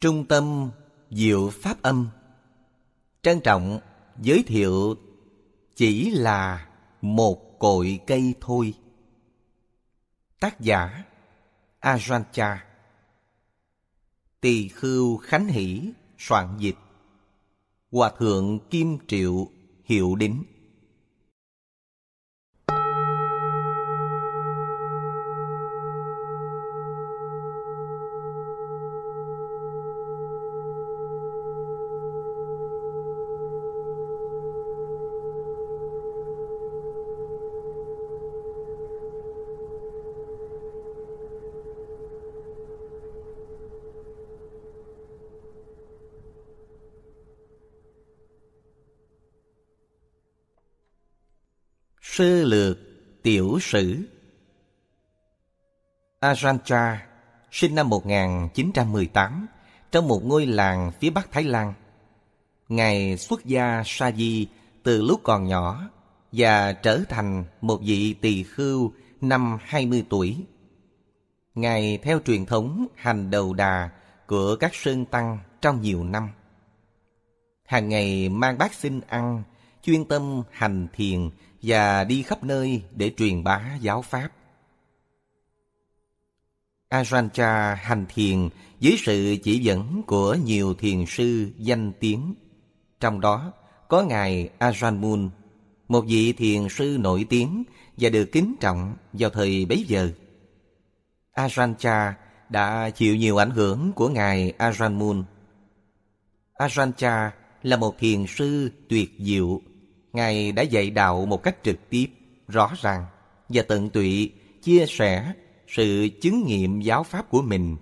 Trung tâm Diệu Pháp Âm. Trân trọng giới thiệu chỉ là một cội cây thôi. Tác giả ajancha Tỳ Khưu Khánh Hỷ, soạn dịch. Hòa Thượng Kim Triệu Hiệu Đính. Sơ lược tiểu sử Ajanta sinh năm 1918 trong một ngôi làng phía bắc Thái Lan. Ngài xuất gia sa di từ lúc còn nhỏ và trở thành một vị tỳ khưu năm 20 tuổi. Ngài theo truyền thống hành đầu đà của các sơn tăng trong nhiều năm. Hàng ngày mang bát xin ăn, chuyên tâm hành thiền và đi khắp nơi để truyền bá giáo pháp. Ajahn hành thiền dưới sự chỉ dẫn của nhiều thiền sư danh tiếng. Trong đó có Ngài Ajahn Mun, một vị thiền sư nổi tiếng và được kính trọng vào thời bấy giờ. Ajahn đã chịu nhiều ảnh hưởng của Ngài Ajahn Mun. Ajahn là một thiền sư tuyệt diệu Ngài đã dạy đạo một cách trực tiếp, rõ ràng và tận tụy chia sẻ sự chứng nghiệm giáo pháp của mình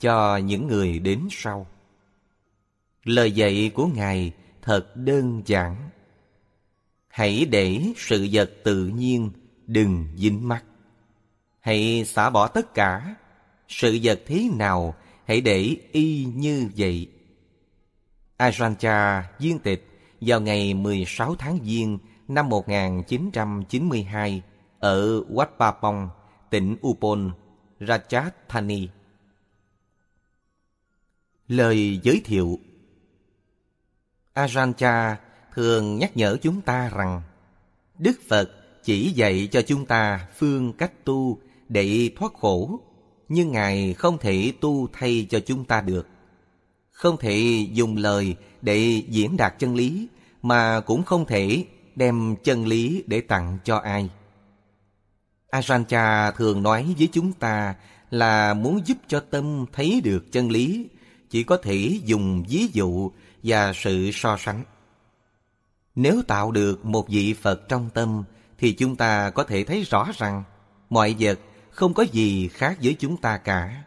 cho những người đến sau. Lời dạy của Ngài thật đơn giản. Hãy để sự vật tự nhiên đừng dính mắt. Hãy xả bỏ tất cả, sự vật thế nào hãy để y như vậy. Ajahn viên tịch vào ngày 16 tháng Giêng năm 1992 ở Wat Papong, tỉnh Upon, Rajasthani. Lời giới thiệu Ajahn thường nhắc nhở chúng ta rằng Đức Phật chỉ dạy cho chúng ta phương cách tu để thoát khổ, nhưng Ngài không thể tu thay cho chúng ta được. Không thể dùng lời để diễn đạt chân lý, mà cũng không thể đem chân lý để tặng cho ai. Ajahn thường nói với chúng ta là muốn giúp cho tâm thấy được chân lý, chỉ có thể dùng ví dụ và sự so sánh. Nếu tạo được một vị Phật trong tâm, thì chúng ta có thể thấy rõ rằng mọi vật không có gì khác với chúng ta cả.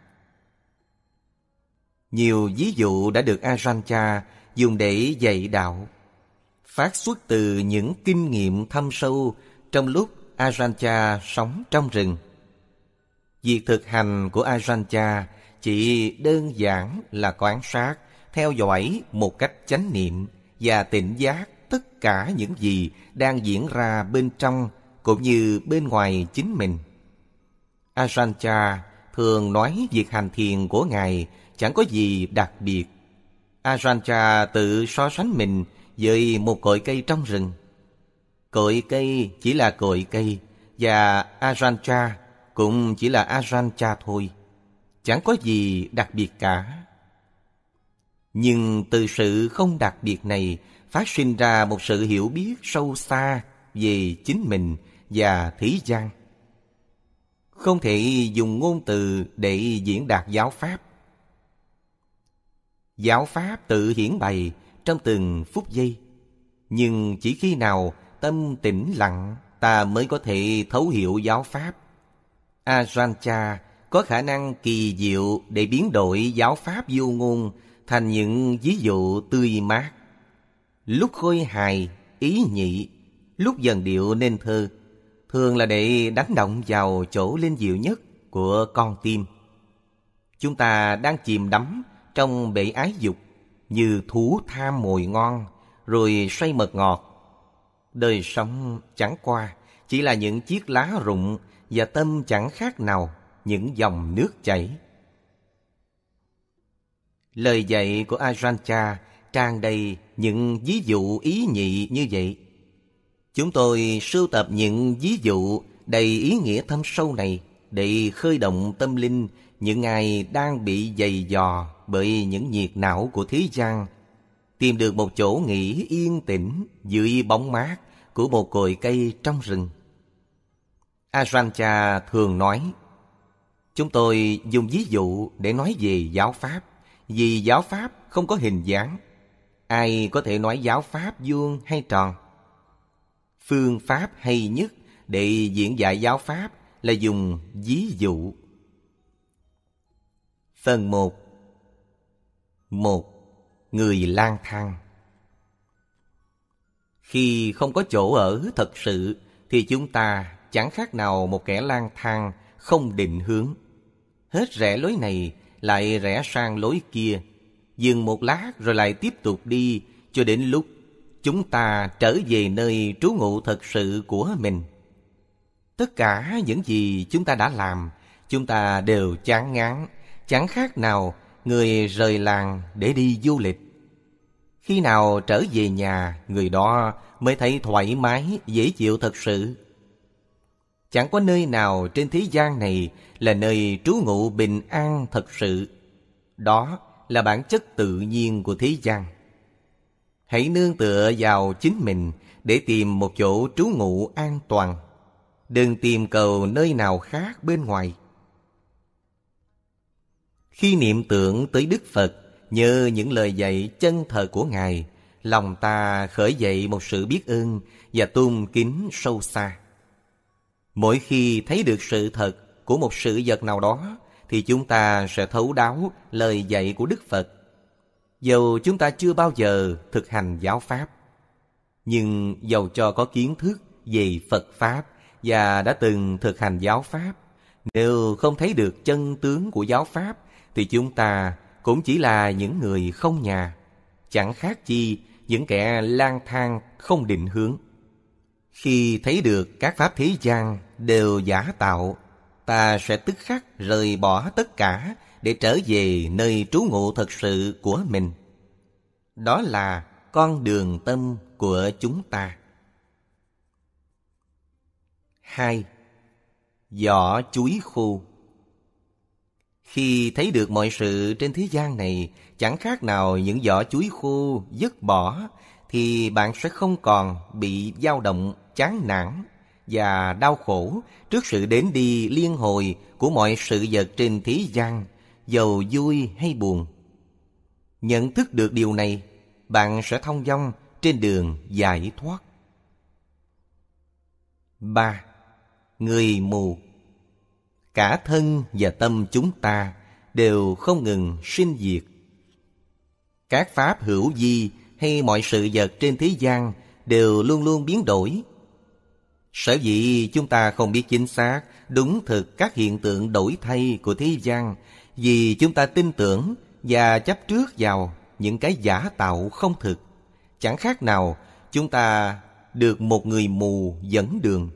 Nhiều ví dụ đã được Ajahn dùng để dạy đạo phát xuất từ những kinh nghiệm thâm sâu trong lúc Ajahn sống trong rừng. Việc thực hành của Ajahn chỉ đơn giản là quan sát, theo dõi một cách chánh niệm và tỉnh giác tất cả những gì đang diễn ra bên trong cũng như bên ngoài chính mình. Ajahn thường nói việc hành thiền của Ngài chẳng có gì đặc biệt. Ajanta tự so sánh mình với một cội cây trong rừng. Cội cây chỉ là cội cây và Ajanta cũng chỉ là Ajanta thôi. Chẳng có gì đặc biệt cả. Nhưng từ sự không đặc biệt này phát sinh ra một sự hiểu biết sâu xa về chính mình và thế gian. Không thể dùng ngôn từ để diễn đạt giáo pháp. Giáo pháp tự hiển bày trong từng phút giây. Nhưng chỉ khi nào tâm tĩnh lặng ta mới có thể thấu hiểu giáo pháp. Ajanta có khả năng kỳ diệu để biến đổi giáo pháp vô ngôn thành những ví dụ tươi mát. Lúc khôi hài, ý nhị, lúc dần điệu nên thơ, thường là để đánh động vào chỗ linh diệu nhất của con tim. Chúng ta đang chìm đắm trong bể ái dục như thú tham mồi ngon, rồi xoay mật ngọt. Đời sống chẳng qua chỉ là những chiếc lá rụng và tâm chẳng khác nào những dòng nước chảy. Lời dạy của Ajahn cha tràn đầy những ví dụ ý nhị như vậy. Chúng tôi sưu tập những ví dụ đầy ý nghĩa thâm sâu này để khơi động tâm linh những ai đang bị dày dò bởi những nhiệt não của thế gian tìm được một chỗ nghỉ yên tĩnh dưới bóng mát của một cội cây trong rừng. Ajahn thường nói, chúng tôi dùng ví dụ để nói về giáo pháp, vì giáo pháp không có hình dáng. Ai có thể nói giáo pháp vuông hay tròn? Phương pháp hay nhất để diễn giải giáo pháp là dùng ví dụ. Phần 1 một, Người lang thang. Khi không có chỗ ở thật sự, Thì chúng ta chẳng khác nào một kẻ lang thang không định hướng. Hết rẽ lối này, lại rẽ sang lối kia. Dừng một lát rồi lại tiếp tục đi, Cho đến lúc chúng ta trở về nơi trú ngụ thật sự của mình. Tất cả những gì chúng ta đã làm, Chúng ta đều chán ngán, Chẳng khác nào người rời làng để đi du lịch. Khi nào trở về nhà, người đó mới thấy thoải mái, dễ chịu thật sự. Chẳng có nơi nào trên thế gian này là nơi trú ngụ bình an thật sự. Đó là bản chất tự nhiên của thế gian. Hãy nương tựa vào chính mình để tìm một chỗ trú ngụ an toàn. Đừng tìm cầu nơi nào khác bên ngoài. Khi niệm tưởng tới Đức Phật, Nhờ những lời dạy chân thật của Ngài, Lòng ta khởi dậy một sự biết ơn Và tôn kính sâu xa. Mỗi khi thấy được sự thật của một sự vật nào đó, Thì chúng ta sẽ thấu đáo lời dạy của Đức Phật. Dầu chúng ta chưa bao giờ thực hành giáo Pháp, Nhưng dầu cho có kiến thức về Phật Pháp Và đã từng thực hành giáo Pháp, Nếu không thấy được chân tướng của giáo Pháp thì chúng ta cũng chỉ là những người không nhà, chẳng khác chi những kẻ lang thang không định hướng. Khi thấy được các pháp thế gian đều giả tạo, ta sẽ tức khắc rời bỏ tất cả để trở về nơi trú ngụ thật sự của mình. Đó là con đường tâm của chúng ta. hai Vỏ chuối khô khi thấy được mọi sự trên thế gian này chẳng khác nào những vỏ chuối khô dứt bỏ thì bạn sẽ không còn bị dao động, chán nản và đau khổ trước sự đến đi liên hồi của mọi sự vật trên thế gian, giàu vui hay buồn. Nhận thức được điều này, bạn sẽ thông dong trên đường giải thoát. 3. Người mù cả thân và tâm chúng ta đều không ngừng sinh diệt. Các pháp hữu vi hay mọi sự vật trên thế gian đều luôn luôn biến đổi. Sở dĩ chúng ta không biết chính xác, đúng thực các hiện tượng đổi thay của thế gian vì chúng ta tin tưởng và chấp trước vào những cái giả tạo không thực. Chẳng khác nào chúng ta được một người mù dẫn đường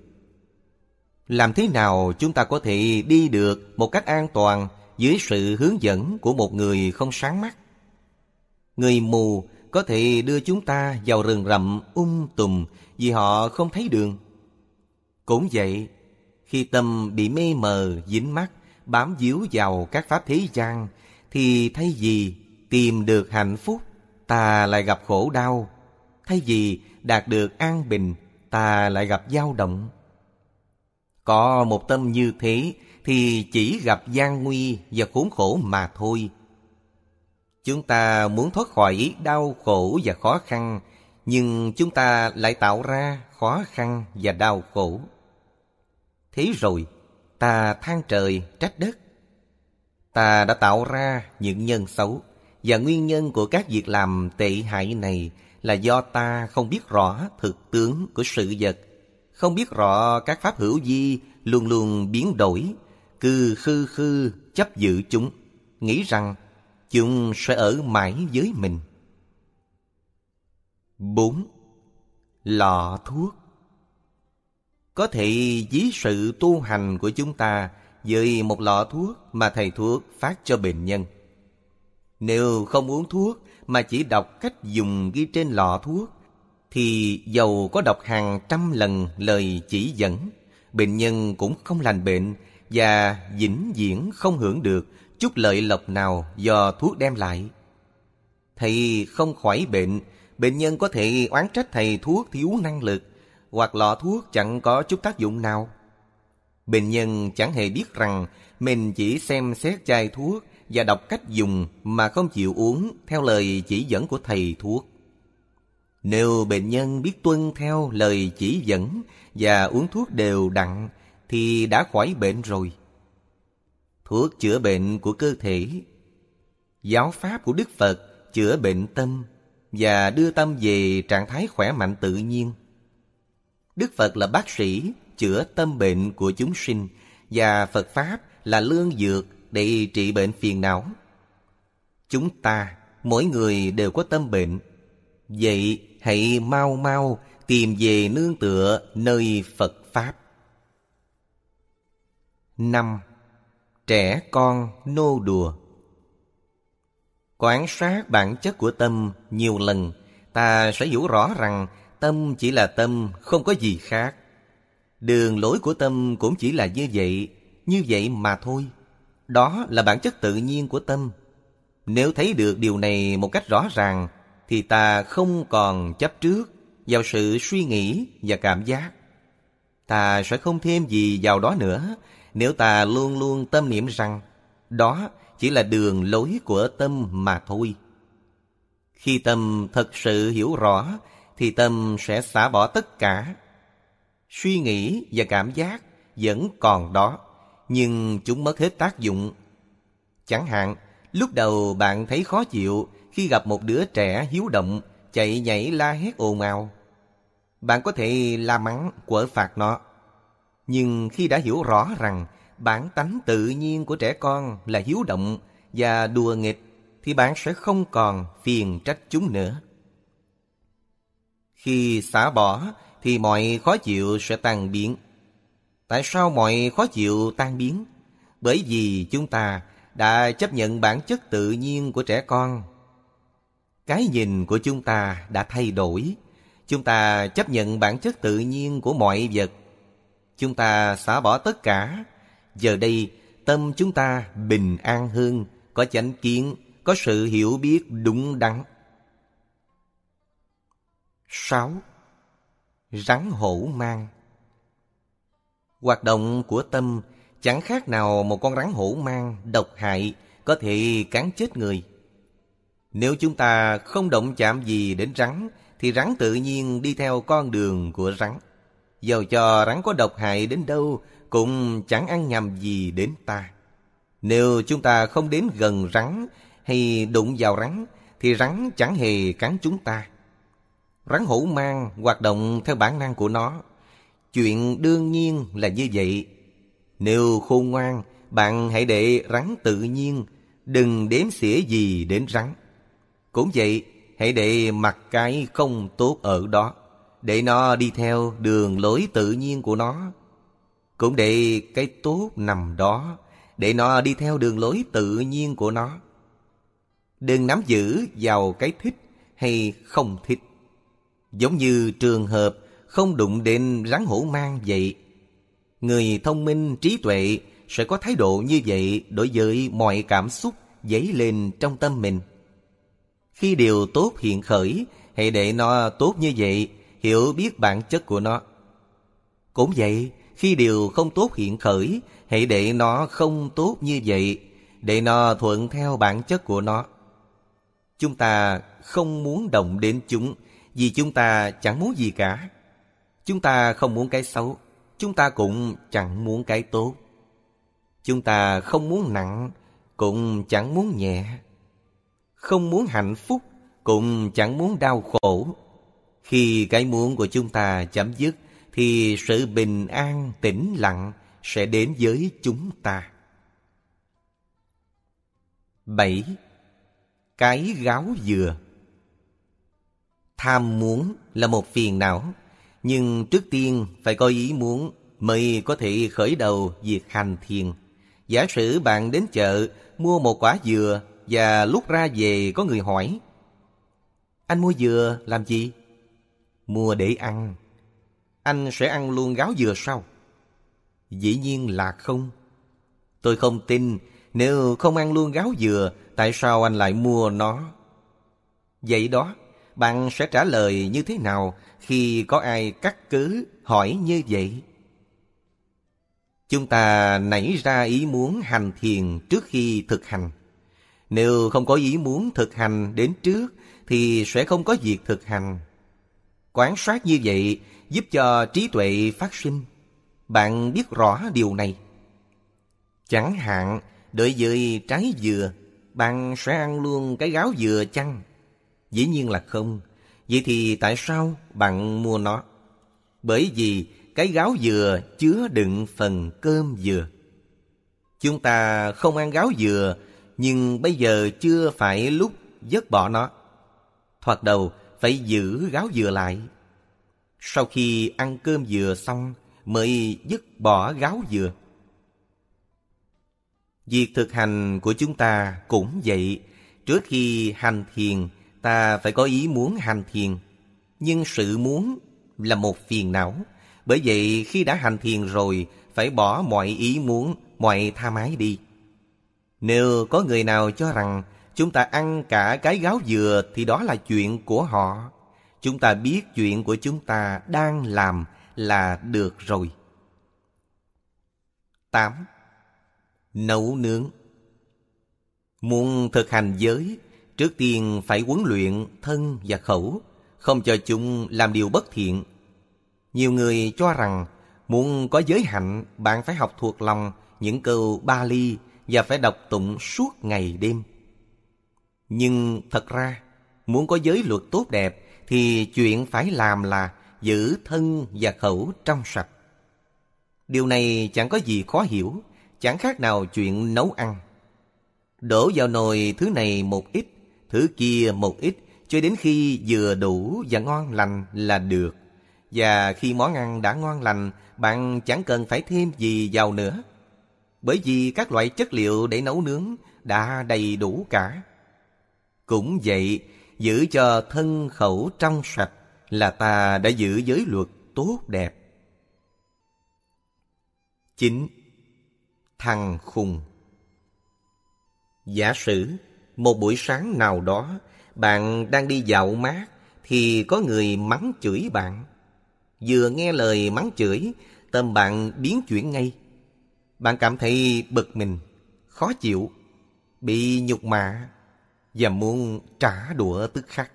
làm thế nào chúng ta có thể đi được một cách an toàn dưới sự hướng dẫn của một người không sáng mắt? Người mù có thể đưa chúng ta vào rừng rậm um tùm vì họ không thấy đường. Cũng vậy, khi tâm bị mê mờ, dính mắt, bám víu vào các pháp thế gian, thì thay vì tìm được hạnh phúc, ta lại gặp khổ đau. Thay vì đạt được an bình, ta lại gặp dao động. Có một tâm như thế thì chỉ gặp gian nguy và khốn khổ mà thôi. Chúng ta muốn thoát khỏi đau khổ và khó khăn, nhưng chúng ta lại tạo ra khó khăn và đau khổ. Thế rồi, ta than trời trách đất. Ta đã tạo ra những nhân xấu, và nguyên nhân của các việc làm tệ hại này là do ta không biết rõ thực tướng của sự vật không biết rõ các pháp hữu vi luôn luôn biến đổi, cứ khư khư chấp giữ chúng, nghĩ rằng chúng sẽ ở mãi với mình. 4. Lọ thuốc Có thể ví sự tu hành của chúng ta với một lọ thuốc mà thầy thuốc phát cho bệnh nhân. Nếu không uống thuốc mà chỉ đọc cách dùng ghi trên lọ thuốc, thì dầu có đọc hàng trăm lần lời chỉ dẫn, bệnh nhân cũng không lành bệnh và vĩnh viễn không hưởng được chút lợi lộc nào do thuốc đem lại. Thầy không khỏi bệnh, bệnh nhân có thể oán trách thầy thuốc thiếu năng lực, hoặc lọ thuốc chẳng có chút tác dụng nào. Bệnh nhân chẳng hề biết rằng mình chỉ xem xét chai thuốc và đọc cách dùng mà không chịu uống theo lời chỉ dẫn của thầy thuốc. Nếu bệnh nhân biết tuân theo lời chỉ dẫn và uống thuốc đều đặn thì đã khỏi bệnh rồi. Thuốc chữa bệnh của cơ thể Giáo pháp của Đức Phật chữa bệnh tâm và đưa tâm về trạng thái khỏe mạnh tự nhiên. Đức Phật là bác sĩ chữa tâm bệnh của chúng sinh và Phật Pháp là lương dược để trị bệnh phiền não. Chúng ta, mỗi người đều có tâm bệnh. Vậy hãy mau mau tìm về nương tựa nơi Phật Pháp. năm Trẻ con nô đùa Quan sát bản chất của tâm nhiều lần, ta sẽ hiểu rõ rằng tâm chỉ là tâm, không có gì khác. Đường lối của tâm cũng chỉ là như vậy, như vậy mà thôi. Đó là bản chất tự nhiên của tâm. Nếu thấy được điều này một cách rõ ràng, thì ta không còn chấp trước vào sự suy nghĩ và cảm giác. Ta sẽ không thêm gì vào đó nữa nếu ta luôn luôn tâm niệm rằng đó chỉ là đường lối của tâm mà thôi. Khi tâm thật sự hiểu rõ thì tâm sẽ xả bỏ tất cả. Suy nghĩ và cảm giác vẫn còn đó, nhưng chúng mất hết tác dụng. Chẳng hạn, lúc đầu bạn thấy khó chịu khi gặp một đứa trẻ hiếu động, chạy nhảy la hét ồn ào. Bạn có thể la mắng, quở phạt nó. Nhưng khi đã hiểu rõ rằng bản tánh tự nhiên của trẻ con là hiếu động và đùa nghịch, thì bạn sẽ không còn phiền trách chúng nữa. Khi xả bỏ thì mọi khó chịu sẽ tan biến. Tại sao mọi khó chịu tan biến? Bởi vì chúng ta đã chấp nhận bản chất tự nhiên của trẻ con. Cái nhìn của chúng ta đã thay đổi. Chúng ta chấp nhận bản chất tự nhiên của mọi vật. Chúng ta xả bỏ tất cả. Giờ đây, tâm chúng ta bình an hơn, có chánh kiến, có sự hiểu biết đúng đắn. 6. Rắn hổ mang Hoạt động của tâm chẳng khác nào một con rắn hổ mang độc hại có thể cắn chết người. Nếu chúng ta không động chạm gì đến rắn thì rắn tự nhiên đi theo con đường của rắn. Dầu cho rắn có độc hại đến đâu cũng chẳng ăn nhầm gì đến ta. Nếu chúng ta không đến gần rắn hay đụng vào rắn thì rắn chẳng hề cắn chúng ta. Rắn hổ mang hoạt động theo bản năng của nó. Chuyện đương nhiên là như vậy. Nếu khôn ngoan, bạn hãy để rắn tự nhiên, đừng đếm xỉa gì đến rắn. Cũng vậy, hãy để mặt cái không tốt ở đó, để nó đi theo đường lối tự nhiên của nó. Cũng để cái tốt nằm đó, để nó đi theo đường lối tự nhiên của nó. Đừng nắm giữ vào cái thích hay không thích. Giống như trường hợp không đụng đến rắn hổ mang vậy. Người thông minh trí tuệ sẽ có thái độ như vậy đối với mọi cảm xúc dấy lên trong tâm mình. Khi điều tốt hiện khởi, hãy để nó tốt như vậy, hiểu biết bản chất của nó. Cũng vậy, khi điều không tốt hiện khởi, hãy để nó không tốt như vậy, để nó thuận theo bản chất của nó. Chúng ta không muốn động đến chúng, vì chúng ta chẳng muốn gì cả. Chúng ta không muốn cái xấu, chúng ta cũng chẳng muốn cái tốt. Chúng ta không muốn nặng, cũng chẳng muốn nhẹ. Không muốn hạnh phúc, cũng chẳng muốn đau khổ. Khi cái muốn của chúng ta chấm dứt, thì sự bình an, tĩnh lặng sẽ đến với chúng ta. 7. Cái gáo dừa Tham muốn là một phiền não, nhưng trước tiên phải có ý muốn mới có thể khởi đầu việc hành thiền. Giả sử bạn đến chợ mua một quả dừa và lúc ra về, có người hỏi, Anh mua dừa làm gì? Mua để ăn Anh sẽ ăn luôn gáo dừa sau Dĩ nhiên là không Tôi không tin Nếu không ăn luôn gáo dừa, Tại sao anh lại mua nó? Vậy đó, Bạn sẽ trả lời như thế nào Khi có ai cắt cứ hỏi như vậy? Chúng ta nảy ra ý muốn hành thiền trước khi thực hành. Nếu không có ý muốn thực hành đến trước thì sẽ không có việc thực hành. Quán sát như vậy giúp cho trí tuệ phát sinh. Bạn biết rõ điều này. Chẳng hạn, đợi dưới trái dừa, bạn sẽ ăn luôn cái gáo dừa chăng? Dĩ nhiên là không. Vậy thì tại sao bạn mua nó? Bởi vì cái gáo dừa chứa đựng phần cơm dừa. Chúng ta không ăn gáo dừa, nhưng bây giờ chưa phải lúc dứt bỏ nó. Thoạt đầu phải giữ gáo dừa lại. Sau khi ăn cơm dừa xong mới dứt bỏ gáo dừa. Việc thực hành của chúng ta cũng vậy. Trước khi hành thiền, ta phải có ý muốn hành thiền. Nhưng sự muốn là một phiền não bởi vậy khi đã hành thiền rồi Phải bỏ mọi ý muốn Mọi tha mái đi nếu có người nào cho rằng Chúng ta ăn cả cái gáo dừa Thì đó là chuyện của họ. Chúng ta biết chuyện của chúng ta đang làm là được rồi. 8. Nấu nướng. Muốn thực hành giới, Trước tiên phải huấn luyện thân và khẩu, Không cho chúng làm điều bất thiện. Nhiều người cho rằng muốn có giới hạnh, bạn phải học thuộc lòng những câu Bali và phải đọc tụng suốt ngày đêm. Nhưng thật ra, muốn có giới luật tốt đẹp thì chuyện phải làm là giữ thân và khẩu trong sạch. Điều này chẳng có gì khó hiểu, chẳng khác nào chuyện nấu ăn. Đổ vào nồi thứ này một ít, thứ kia một ít, cho đến khi vừa đủ và ngon lành là được. Và khi món ăn đã ngon lành, bạn chẳng cần phải thêm gì vào nữa. Bởi vì các loại chất liệu để nấu nướng đã đầy đủ cả. Cũng vậy, giữ cho thân khẩu trong sạch là ta đã giữ giới luật tốt đẹp. chín Thằng khùng Giả sử, một buổi sáng nào đó, bạn đang đi dạo mát, thì có người mắng chửi bạn. Vừa nghe lời mắng chửi, tâm bạn biến chuyển ngay. Bạn cảm thấy bực mình, khó chịu, bị nhục mạ và muốn trả đũa tức khắc.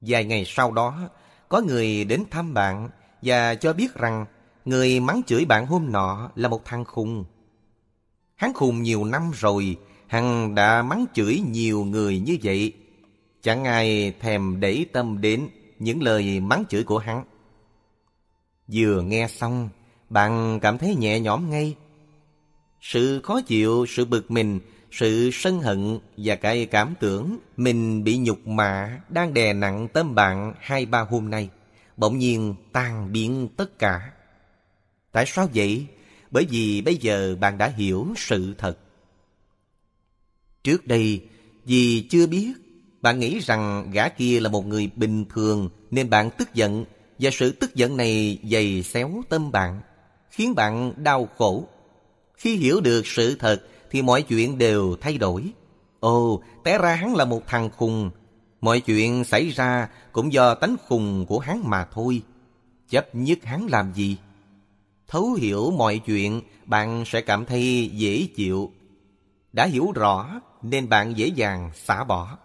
Vài ngày sau đó, có người đến thăm bạn và cho biết rằng người mắng chửi bạn hôm nọ là một thằng khùng. Hắn khùng nhiều năm rồi, hắn đã mắng chửi nhiều người như vậy. Chẳng ai thèm để tâm đến những lời mắng chửi của hắn. Vừa nghe xong, bạn cảm thấy nhẹ nhõm ngay. Sự khó chịu, sự bực mình, sự sân hận và cái cảm tưởng mình bị nhục mạ đang đè nặng tâm bạn hai ba hôm nay, bỗng nhiên tan biến tất cả. Tại sao vậy? Bởi vì bây giờ bạn đã hiểu sự thật. Trước đây, vì chưa biết bạn nghĩ rằng gã kia là một người bình thường nên bạn tức giận và sự tức giận này dày xéo tâm bạn, khiến bạn đau khổ. Khi hiểu được sự thật thì mọi chuyện đều thay đổi. Ồ, té ra hắn là một thằng khùng. Mọi chuyện xảy ra cũng do tánh khùng của hắn mà thôi. Chấp nhất hắn làm gì? Thấu hiểu mọi chuyện, bạn sẽ cảm thấy dễ chịu. Đã hiểu rõ nên bạn dễ dàng xả bỏ.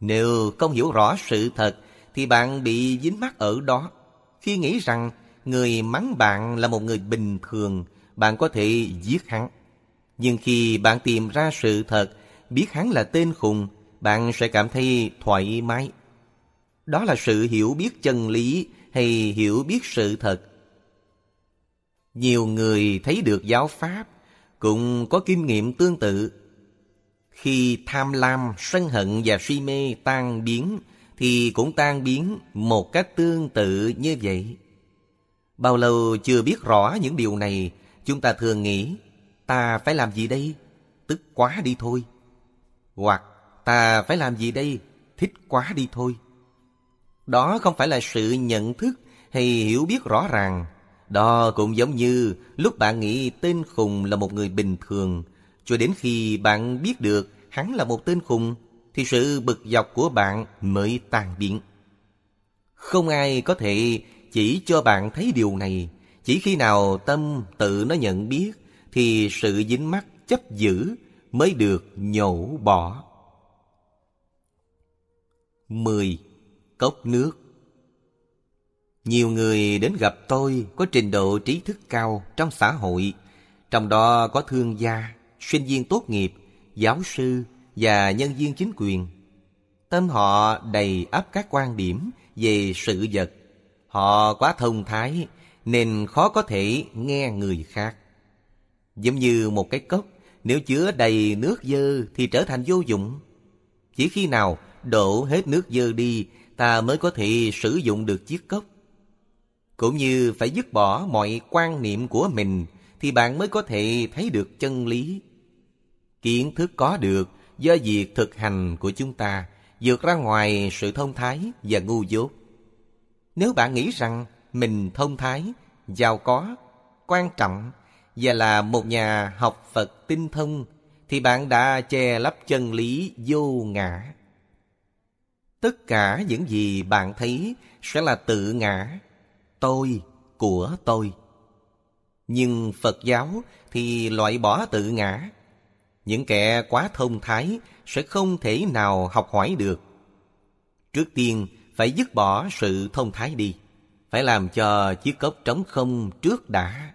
Nếu không hiểu rõ sự thật thì bạn bị dính mắc ở đó. Khi nghĩ rằng người mắng bạn là một người bình thường, bạn có thể giết hắn. Nhưng khi bạn tìm ra sự thật, biết hắn là tên khùng, bạn sẽ cảm thấy thoải mái. Đó là sự hiểu biết chân lý hay hiểu biết sự thật. Nhiều người thấy được giáo pháp cũng có kinh nghiệm tương tự khi tham lam, sân hận và si mê tan biến thì cũng tan biến một cách tương tự như vậy. Bao lâu chưa biết rõ những điều này, chúng ta thường nghĩ ta phải làm gì đây? Tức quá đi thôi, Hoặc ta phải làm gì đây? Thích quá đi thôi. Đó không phải là sự nhận thức hay hiểu biết rõ ràng. Đó cũng giống như lúc bạn nghĩ tên khùng là một người bình thường, cho đến khi bạn biết được hắn là một tên khùng, thì sự bực dọc của bạn mới tàn biến. Không ai có thể chỉ cho bạn thấy điều này. Chỉ khi nào tâm tự nó nhận biết, thì sự dính mắc chấp giữ mới được nhổ bỏ. 10. Cốc nước Nhiều người đến gặp tôi có trình độ trí thức cao trong xã hội, trong đó có thương gia, sinh viên tốt nghiệp, giáo sư và nhân viên chính quyền. Tâm họ đầy ắp các quan điểm về sự vật. Họ quá thông thái nên khó có thể nghe người khác. Giống như một cái cốc, nếu chứa đầy nước dơ thì trở thành vô dụng. Chỉ khi nào đổ hết nước dơ đi, ta mới có thể sử dụng được chiếc cốc. Cũng như phải dứt bỏ mọi quan niệm của mình thì bạn mới có thể thấy được chân lý. Kiến thức có được do việc thực hành của chúng ta vượt ra ngoài sự thông thái và ngu dốt. Nếu bạn nghĩ rằng mình thông thái, giàu có, quan trọng và là một nhà học Phật tinh thông thì bạn đã che lấp chân lý vô ngã. Tất cả những gì bạn thấy sẽ là tự ngã, tôi của tôi. Nhưng Phật giáo thì loại bỏ tự ngã. Những kẻ quá thông thái sẽ không thể nào học hỏi được. Trước tiên phải dứt bỏ sự thông thái đi. Phải làm cho chiếc cốc trống không trước đã.